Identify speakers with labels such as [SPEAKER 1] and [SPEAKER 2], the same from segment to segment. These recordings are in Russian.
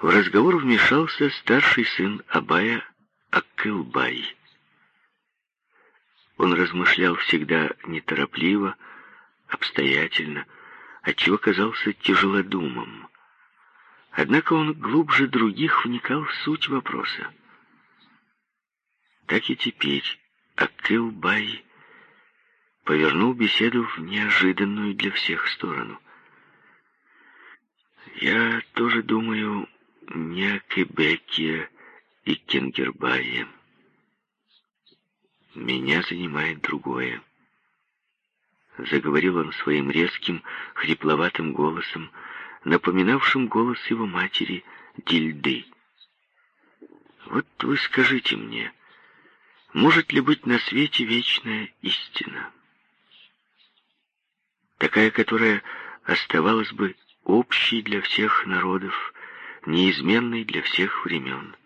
[SPEAKER 1] В разговор вмешался старший сын Абая Акылбай. Он размышлял всегда неторопливо, обстоятельно, отчего казался тяжелодумом. Однако он глубже других вникал в суть вопроса. Так и теперь Акылбай повернул беседу в неожиданную для всех сторону. «Я тоже думаю не о и Кенгербае. Меня занимает другое». Заговорил он своим резким, хрипловатым голосом, напоминавшим голос его матери Дильды. «Вот вы скажите мне, может ли быть на свете вечная истина?» такая, которая оставалась бы общей для всех народов, неизменной для всех времен.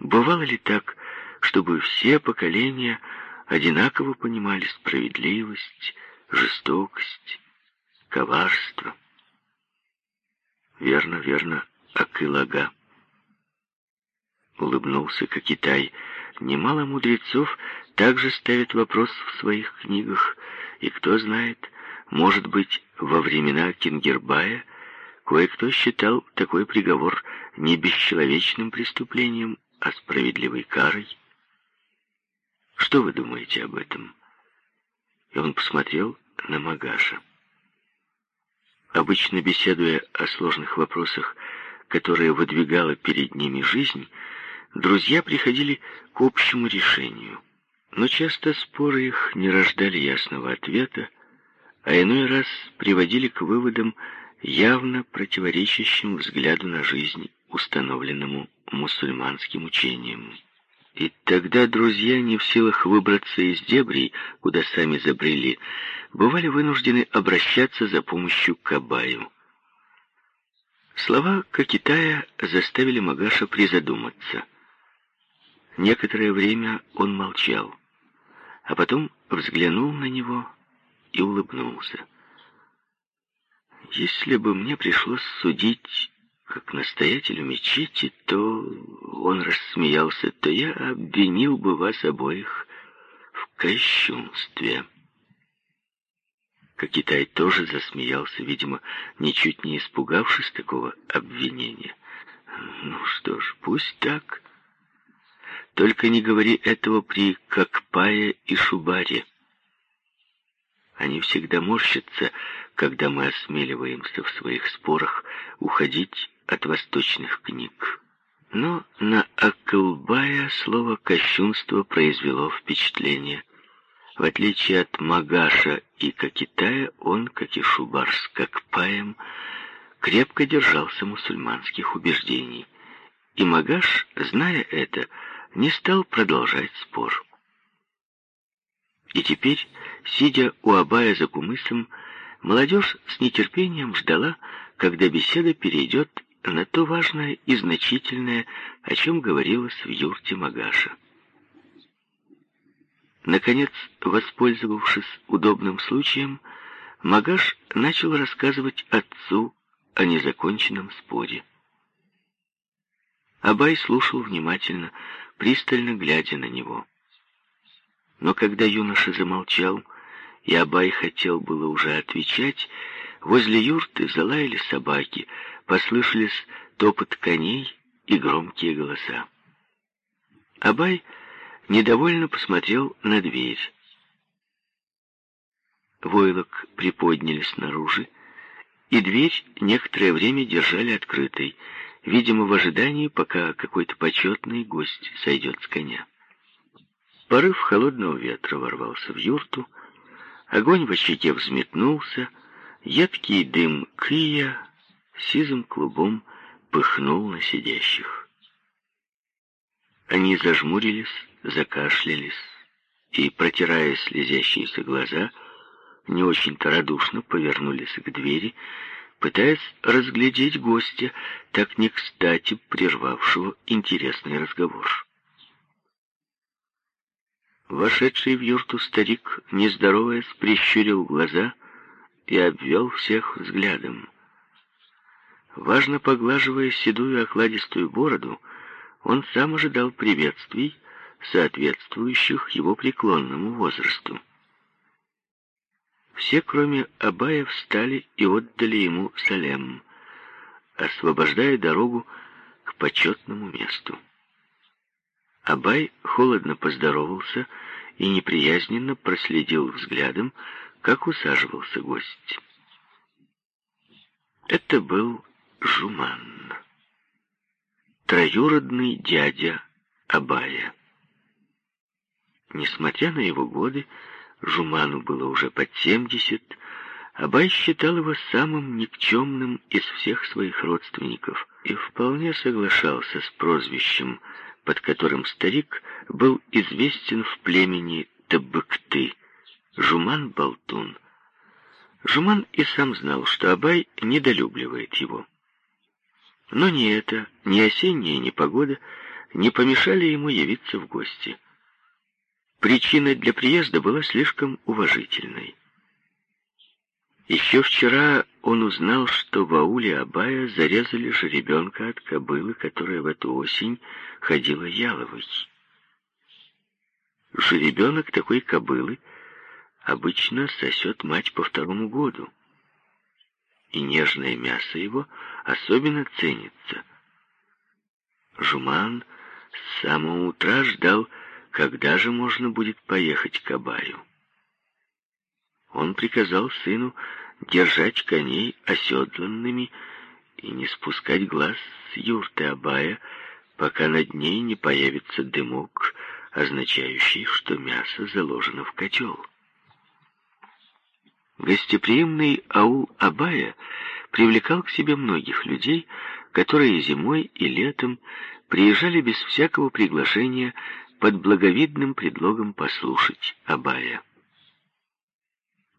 [SPEAKER 1] Бывало ли так, чтобы все поколения одинаково понимали справедливость, жестокость, коварство? Верно, верно, Акылага. Улыбнулся Кокитай. Немало мудрецов также ставят вопрос в своих книгах, и кто знает, может быть, во времена Кингербая кое-кто считал такой приговор не бесчеловечным преступлением, а справедливой карой. Что вы думаете об этом? И он посмотрел на Магаша. Обычно беседуя о сложных вопросах, которые выдвигала перед ними жизнь, друзья приходили к общему решению — но часто споры их не рождали ясного ответа, а иной раз приводили к выводам, явно противоречащим взгляду на жизнь, установленному мусульманским учением. И тогда друзья, не в силах выбраться из дебрей, куда сами забрели, бывали вынуждены обращаться за помощью к Абаю. Слова Кокитая заставили Магаша призадуматься. Некоторое время он молчал а потом взглянул на него и улыбнулся. Если бы мне пришлось судить как настоятелю мечети, то он рассмеялся, то я обвинил бы вас обоих в кощунстве. Китай тоже засмеялся, видимо, ничуть не испугавшись такого обвинения. Ну что ж, пусть так. Только не говори этого при Кокпае и Шубаре. Они всегда морщатся, когда мы осмеливаемся в своих спорах уходить от восточных книг. Но на Акылбая слово «кощунство» произвело впечатление. В отличие от Магаша и Кокитая, он, как и Шубар с Кокпаем, крепко держался мусульманских убеждений. И Магаш, зная это, не стал продолжать спор. И теперь, сидя у Абая за кумысом, молодежь с нетерпением ждала, когда беседа перейдет на то важное и значительное, о чем говорилось в юрте Магаша. Наконец, воспользовавшись удобным случаем, Магаш начал рассказывать отцу о незаконченном споре. Абай слушал внимательно, пристально глядя на него. Но когда юноша замолчал, и Абай хотел было уже отвечать, возле юрты залаяли собаки, послышались топот коней и громкие голоса. Абай недовольно посмотрел на дверь. Войлок приподняли снаружи, и дверь некоторое время держали открытой, видимо, в ожидании, пока какой-то почетный гость сойдет с коня. Порыв холодного ветра ворвался в юрту, огонь в очаге взметнулся, едкий дым кия сизым клубом пыхнул на сидящих. Они зажмурились, закашлялись и, протирая слезящиеся глаза, не очень-то радушно повернулись к двери, пытаясь разглядеть гостя, так не кстати прервавшего интересный разговор. Вошедший в юрту старик, нездороваясь, прищурил глаза и обвел всех взглядом. Важно поглаживая седую окладистую бороду, он сам ожидал приветствий, соответствующих его преклонному возрасту. Все, кроме Абая, встали и отдали ему салем, освобождая дорогу к почетному месту. Абай холодно поздоровался и неприязненно проследил взглядом, как усаживался гость. Это был Жуман, троюродный дядя Абая. Несмотря на его годы, Жуману было уже под семьдесят, Абай считал его самым никчемным из всех своих родственников и вполне соглашался с прозвищем, под которым старик был известен в племени Табыкты, Жуман-Болтун. Жуман и сам знал, что Абай недолюбливает его. Но ни это, ни осенняя непогода не помешали ему явиться в гости. Причина для приезда была слишком уважительной. Еще вчера он узнал, что в ауле Абая зарезали жеребенка от кобылы, которая в эту осень ходила яловой. Жеребенок такой кобылы обычно сосет мать по второму году, и нежное мясо его особенно ценится. Жуман с самого утра ждал, когда же можно будет поехать к Абаю. Он приказал сыну держать коней оседланными и не спускать глаз с юрты Абая, пока над ней не появится дымок, означающий, что мясо заложено в котел. Гостеприимный аул Абая привлекал к себе многих людей, которые зимой и летом приезжали без всякого приглашения под благовидным предлогом послушать Абая.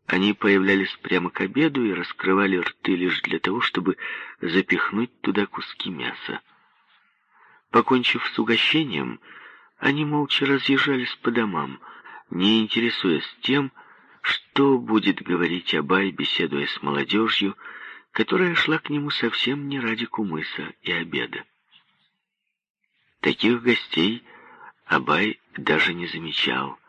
[SPEAKER 1] Они появлялись прямо к обеду и раскрывали рты лишь для того, чтобы запихнуть туда куски мяса. Покончив с угощением, они молча разъезжались по домам, не интересуясь тем, что будет говорить Абай, беседуя с молодежью, которая шла к нему совсем не ради кумыса и обеда. Таких гостей Абай даже не замечал,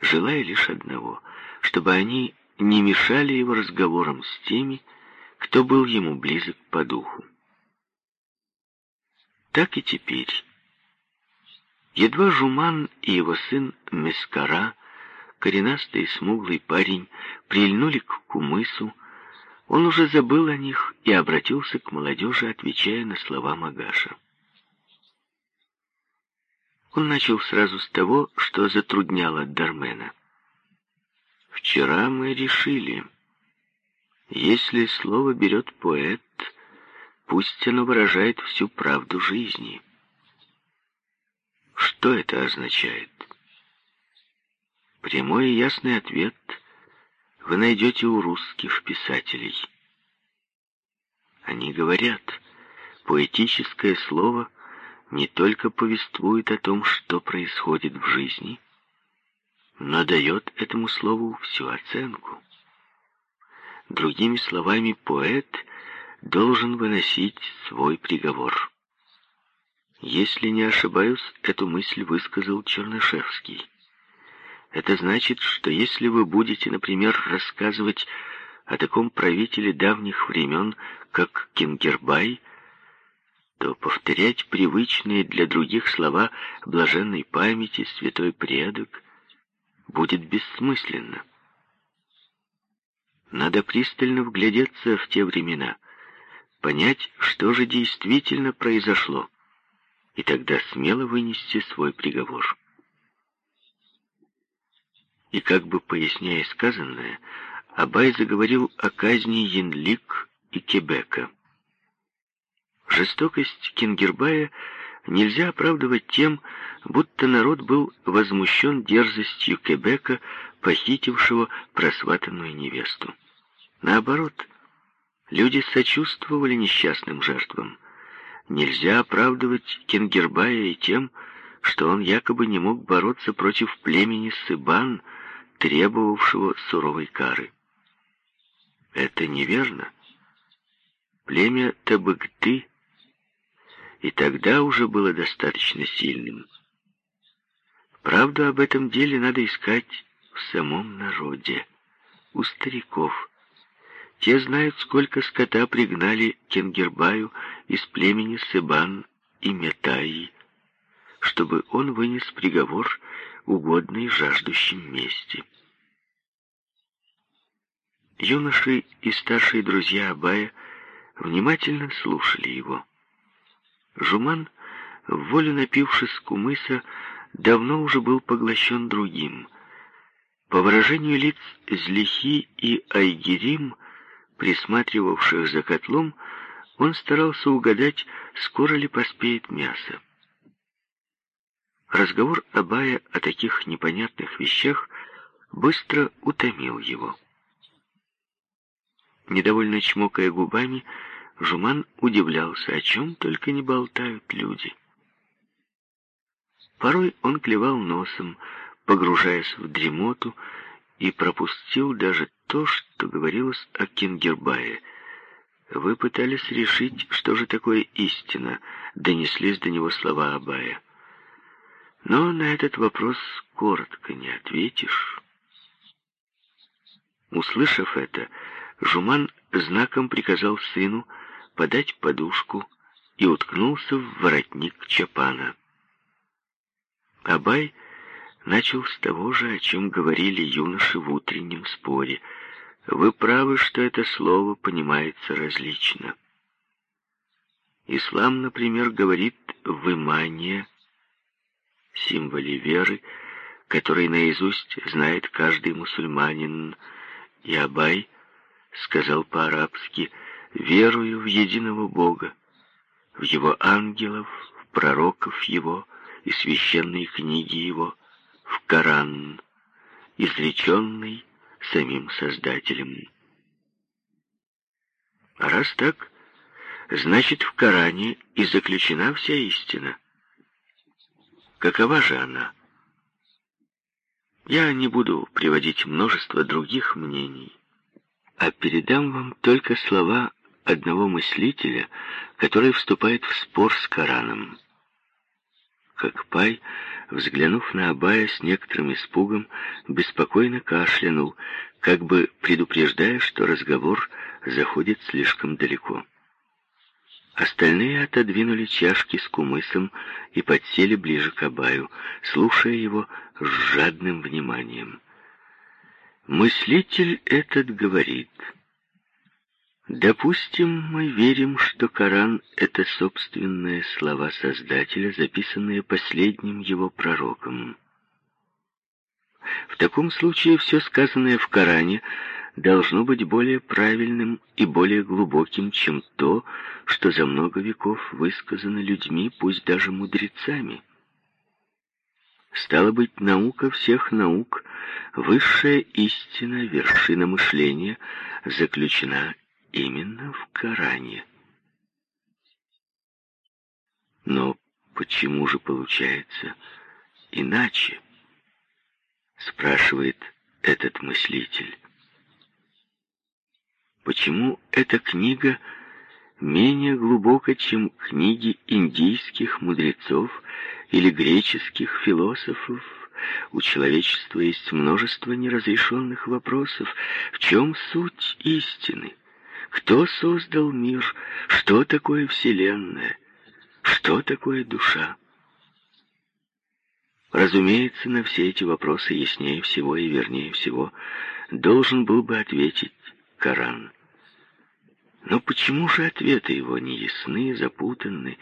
[SPEAKER 1] желая лишь одного, чтобы они не мешали его разговорам с теми, кто был ему близок по духу. Так и теперь. Едва Жуман и его сын Мескара, коренастый и смуглый парень, прильнули к кумысу, он уже забыл о них и обратился к молодежи, отвечая на слова Магаша. Он начал сразу с того, что затрудняло Дармена. «Вчера мы решили, если слово берет поэт, пусть оно выражает всю правду жизни. Что это означает? Прямой и ясный ответ вы найдете у русских писателей. Они говорят, поэтическое слово — не только повествует о том, что происходит в жизни, но дает этому слову всю оценку. Другими словами, поэт должен выносить свой приговор. Если не ошибаюсь, эту мысль высказал Чернышевский. Это значит, что если вы будете, например, рассказывать о таком правителе давних времен, как Кингербай, то повторять привычные для других слова блаженной памяти святой предок будет бессмысленно. Надо пристально вглядеться в те времена, понять, что же действительно произошло, и тогда смело вынести свой приговор. И как бы поясняя сказанное, Абай заговорил о казни Янлик и Кебека. Жестокость Кингербая нельзя оправдывать тем, будто народ был возмущен дерзостью Кебека, похитившего просватанную невесту. Наоборот, люди сочувствовали несчастным жертвам. Нельзя оправдывать Кингербая и тем, что он якобы не мог бороться против племени Сыбан, требовавшего суровой кары. Это неверно. племя Табыгты и тогда уже было достаточно сильным. Правду об этом деле надо искать в самом народе, у стариков. Те знают, сколько скота пригнали Кенгербаю из племени Сыбан и Метаи, чтобы он вынес приговор, угодный жаждущим мести. Юноши и старшие друзья Абая внимательно слушали его. Жуман, в волю напившись кумыса, давно уже был поглощен другим. По выражению лиц Злихи и Айгерим, присматривавших за котлом, он старался угадать, скоро ли поспеет мясо. Разговор Абая о таких непонятных вещах быстро утомил его. Недовольно чмокая губами, Жуман удивлялся, о чем только не болтают люди. Порой он клевал носом, погружаясь в дремоту, и пропустил даже то, что говорилось о Кингербае. Вы пытались решить, что же такое истина, донеслись до него слова Абая. Но на этот вопрос коротко не ответишь. Услышав это, Жуман знаком приказал сыну подать подушку и уткнулся в воротник чапана. Абай начал с того же, о чем говорили юноши в утреннем споре. Вы правы, что это слово понимается различно. Ислам, например, говорит «вымание», символе веры, который наизусть знает каждый мусульманин, и Абай сказал по-арабски «верую в единого Бога, в Его ангелов, в пророков Его и священные книги Его, в Коран, изреченный самим Создателем». А раз так, значит, в Коране и заключена вся истина. Какова же она? Я не буду приводить множество других мнений а передам вам только слова одного мыслителя, который вступает в спор с Кораном. Как Пай, взглянув на Абая с некоторым испугом, беспокойно кашлянул, как бы предупреждая, что разговор заходит слишком далеко. Остальные отодвинули чашки с кумысом и подсели ближе к Абаю, слушая его с жадным вниманием. Мыслитель этот говорит, допустим, мы верим, что Коран — это собственные слова Создателя, записанные последним его пророком. В таком случае все сказанное в Коране должно быть более правильным и более глубоким, чем то, что за много веков высказано людьми, пусть даже мудрецами. Стало быть, наука всех наук, высшая истина, вершина мышления, заключена именно в Коране. Но почему же получается иначе? Спрашивает этот мыслитель. Почему эта книга менее глубока, чем книги индийских мудрецов или греческих философов, у человечества есть множество неразрешенных вопросов. В чем суть истины? Кто создал мир? Что такое Вселенная? Что такое душа? Разумеется, на все эти вопросы яснее всего и вернее всего должен был бы ответить Коран. Но почему же ответы его не ясны, запутанны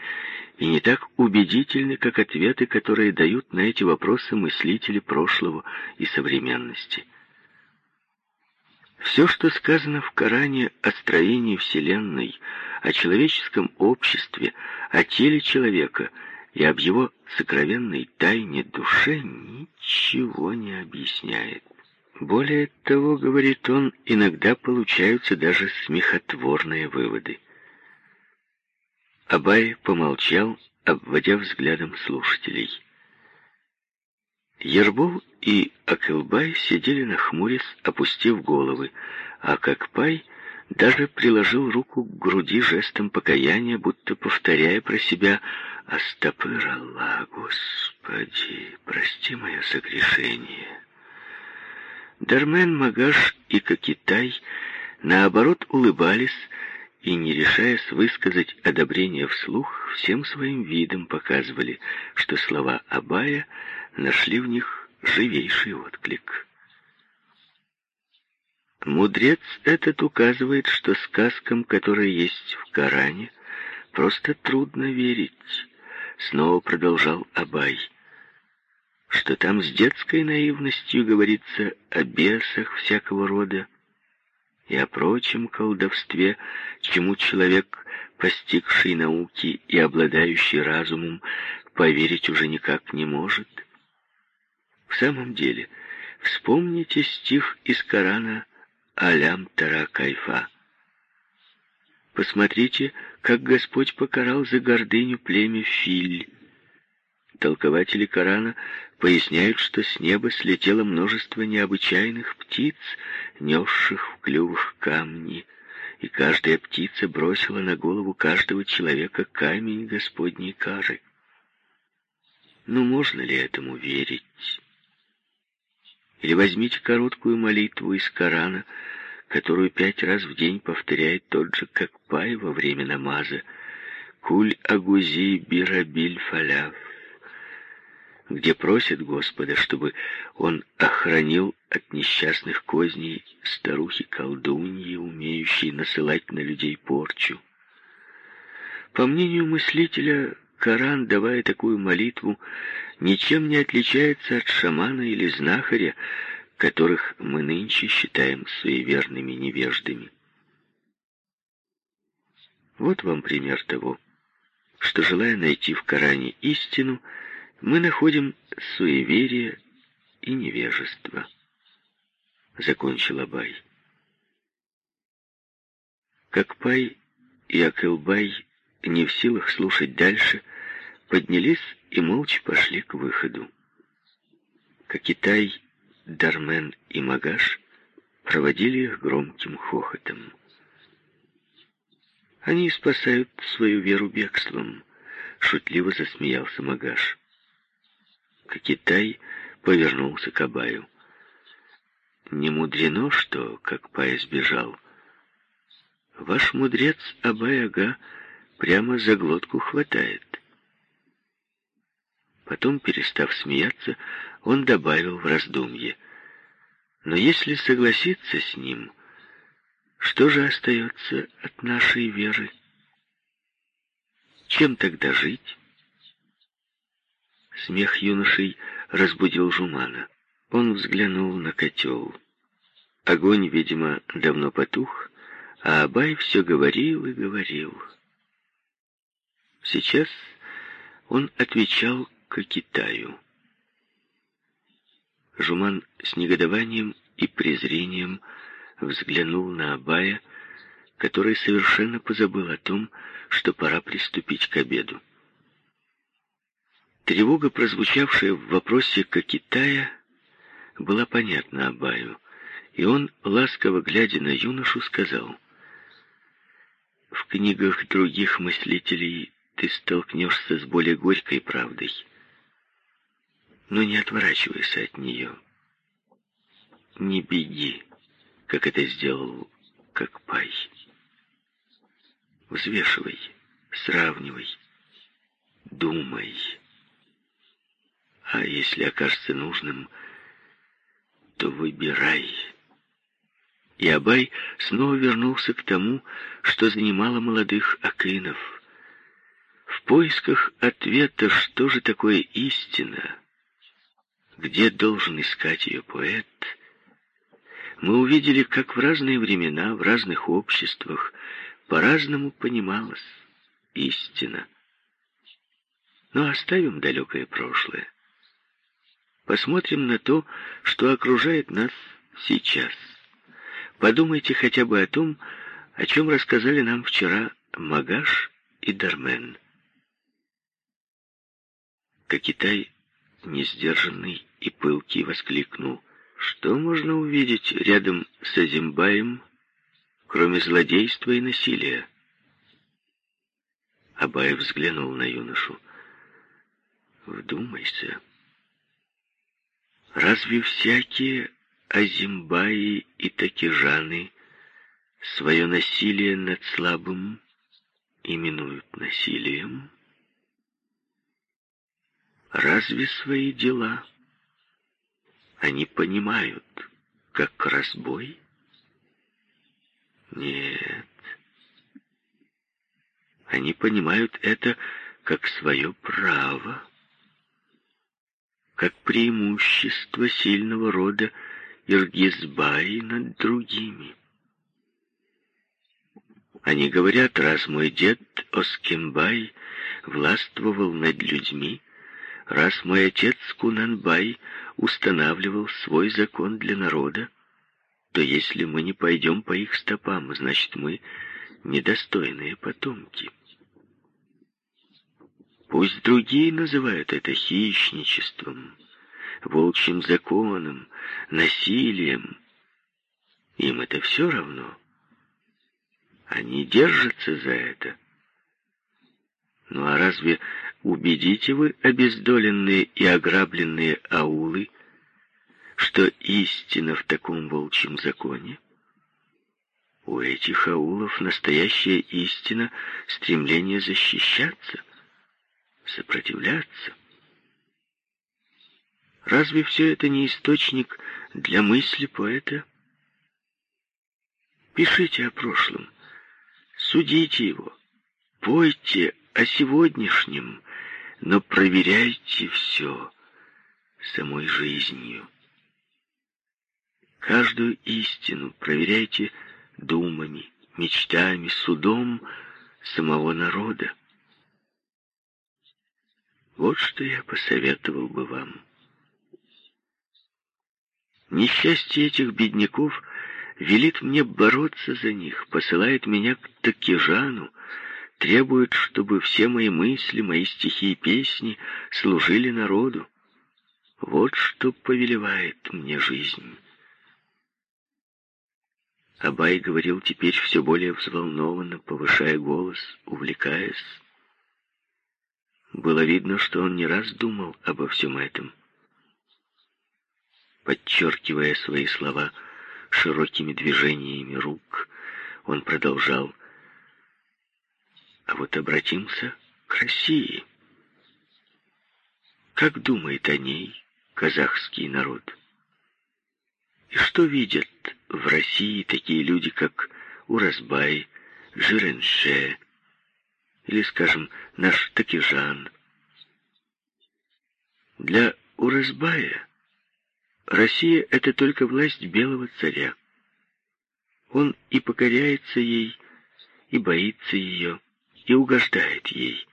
[SPEAKER 1] и не так убедительны, как ответы, которые дают на эти вопросы мыслители прошлого и современности. Все, что сказано в Коране о строении Вселенной, о человеческом обществе, о теле человека и об его сокровенной тайне душе, ничего не объясняет. Более того, говорит он, иногда получаются даже смехотворные выводы. Абай помолчал, обводя взглядом слушателей. Ербол и Акылбай сидели нахмурясь, опустив головы, а Какпай даже приложил руку к груди жестом покаяния, будто повторяя про себя «Астапыр Аллах, Господи, прости мое согрешение». Дармен, Магаш и Кокитай наоборот улыбались и, не решаясь высказать одобрение вслух, всем своим видом показывали, что слова Абая нашли в них живейший отклик. Мудрец этот указывает, что сказкам, которые есть в Коране, просто трудно верить, снова продолжал Абай, что там с детской наивностью говорится о бесах всякого рода и о прочем колдовстве, чему человек, постигший науки и обладающий разумом, поверить уже никак не может. В самом деле, вспомните стих из Корана «Алям Тара Кайфа». Посмотрите, как Господь покарал за гордыню племя Филь. Толкователи Корана поясняют, что с неба слетело множество необычайных птиц, несших в клювах камни, и каждая птица бросила на голову каждого человека камень Господней кары. Но можно ли этому верить? Или возьмите короткую молитву из Корана, которую пять раз в день повторяет тот же как Пай во время намаза. «Куль агузи бирабиль фаляв», где просит Господа, чтобы он охранил от несчастных козней старухи-колдуньи, умеющей насылать на людей порчу. По мнению мыслителя, Коран, давая такую молитву, ничем не отличается от шамана или знахаря, которых мы нынче считаем суеверными невеждами. Вот вам пример того, что, желая найти в Коране истину, мы находим суеверие и невежество. Закончил Абай. Как Пай и Акылбай не в силах слушать дальше, поднялись и молча пошли к выходу. Кокитай, Дармен и Магаш проводили их громким хохотом. «Они спасают свою веру бегством», — шутливо засмеялся Магаш. Кокитай повернулся к Абаю. «Не мудрено, что, как Пай сбежал, ваш мудрец Абай-ага прямо за глотку хватает». Потом, перестав смеяться, он добавил в раздумье. Но если согласиться с ним, что же остается от нашей веры? Чем тогда жить? Смех юношей разбудил Жумана. Он взглянул на котел. Огонь, видимо, давно потух, а Абай все говорил и говорил. Сейчас он отвечал к Китаю. Жуман с негодованием и презрением взглянул на Абая, который совершенно позабыл о том, что пора приступить к обеду. Тревога, прозвучавшая в вопросе Китая, была понятна Абаю, и он, ласково глядя на юношу, сказал, «В книгах других мыслителей ты столкнешься с более горькой правдой но не отворачивайся от нее. Не беги, как это сделал как Пай. Взвешивай, сравнивай, думай. А если окажется нужным, то выбирай. И Абай снова вернулся к тому, что занимало молодых акинов. В поисках ответа, что же такое истина, где должен искать ее поэт, мы увидели, как в разные времена, в разных обществах по-разному понималась истина. Но оставим далекое прошлое. Посмотрим на то, что окружает нас сейчас. Подумайте хотя бы о том, о чем рассказали нам вчера Магаш и Дармен. Кокитай несдержанный и пылкий, воскликнул. Что можно увидеть рядом с Азимбаем, кроме злодейства и насилия. Абай взглянул на юношу. Вдумайся. Разве всякие азимбаи и такижаны свое насилие над слабым именуют насилием? Разве свои дела они понимают, как разбой? Нет. Они понимают это как свое право, как преимущество сильного рода Иргизбаи над другими. Они говорят, раз мой дед Оскимбай властвовал над людьми, раз мой отец Кунанбай устанавливал свой закон для народа, то если мы не пойдем по их стопам, значит, мы недостойные потомки. Пусть другие называют это хищничеством, волчьим законом, насилием. Им это все равно. Они держатся за это. Ну а разве убедите вы обездоленные и ограбленные аулы, что истина в таком волчьем законе? У этих аулов настоящая истина — стремление защищаться, сопротивляться. Разве все это не источник для мысли поэта? Пишите о прошлом, судите его, пойте о сегодняшнем, но проверяйте все самой жизнью. Каждую истину проверяйте думами, мечтами, судом самого народа. Вот что я посоветовал бы вам. Несчастье этих бедняков велит мне бороться за них, посылает меня к Такижану, требует, чтобы все мои мысли, мои стихи и песни служили народу. Вот что повелевает мне жизнь. Абай говорил теперь все более взволнованно, повышая голос, увлекаясь. Было видно, что он не раз думал обо всем этом подчеркивая свои слова широкими движениями рук, он продолжал. А вот обратимся к России. Как думает о ней казахский народ? И что видят в России такие люди, как Уразбай, Жиренше, или, скажем, наш Такижан? Для Уразбая Россия — это только власть белого царя. Он и покоряется ей, и боится ее, и угождает ей.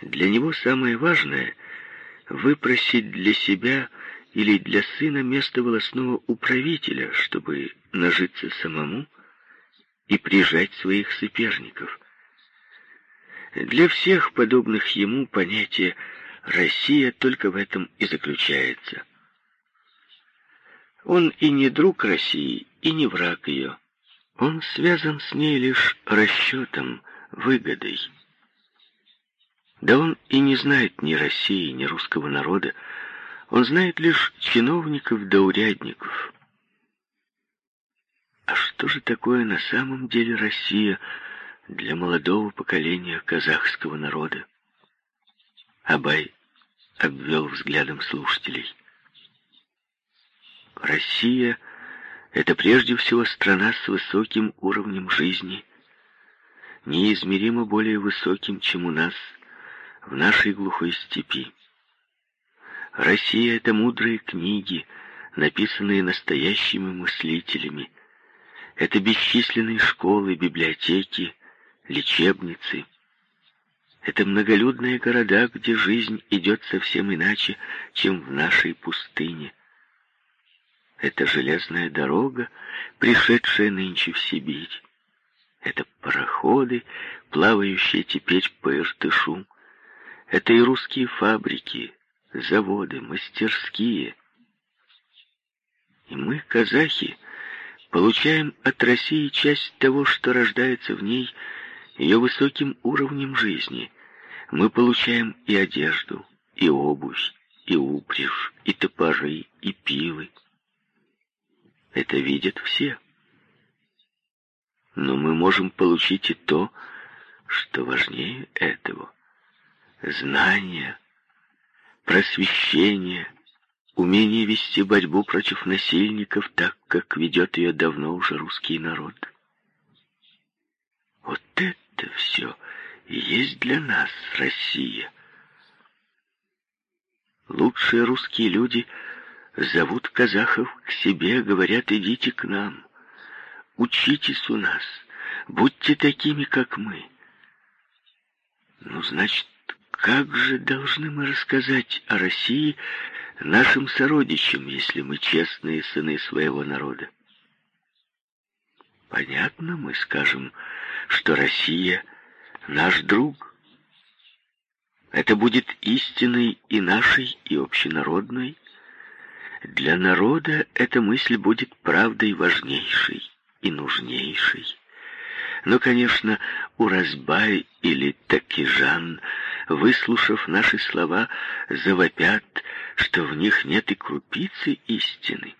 [SPEAKER 1] Для него самое важное — выпросить для себя или для сына место волосного управителя, чтобы нажиться самому и прижать своих соперников. Для всех подобных ему понятие «Россия» только в этом и заключается — он и не друг России, и не враг ее. Он связан с ней лишь расчетом, выгодой. Да он и не знает ни России, ни русского народа. Он знает лишь чиновников да урядников. А что же такое на самом деле Россия для молодого поколения казахского народа? Абай обвел взглядом слушателей. Россия — это прежде всего страна с высоким уровнем жизни, неизмеримо более высоким, чем у нас в нашей глухой степи. Россия — это мудрые книги, написанные настоящими мыслителями. Это бесчисленные школы, библиотеки, лечебницы. Это многолюдные города, где жизнь идет совсем иначе, чем в нашей пустыне. Это железная дорога, пришедшая нынче в Сибирь. Это пароходы, плавающие теперь по Иртышу. Это и русские фабрики, заводы, мастерские. И мы, казахи, получаем от России часть того, что рождается в ней, ее высоким уровнем жизни. Мы получаем и одежду, и обувь, и упряжь, и топоры, и пилы. Это видят все. Но мы можем получить и то, что важнее этого. Знания, просвещение, умение вести борьбу против насильников так, как ведет ее давно уже русский народ. Вот это все есть для нас Россия. Лучшие русские люди зовут казахов к себе, говорят, идите к нам, учитесь у нас, будьте такими, как мы. Ну, значит, как же должны мы рассказать о России нашим сородичам, если мы честные сыны своего народа? Понятно, мы скажем, что Россия — наш друг. Это будет истиной и нашей, и общенародной. Для народа эта мысль будет правдой важнейшей и нужнейшей. Но, конечно, Уразбай или Такижан, выслушав наши слова, завопят, что в них нет и крупицы истины.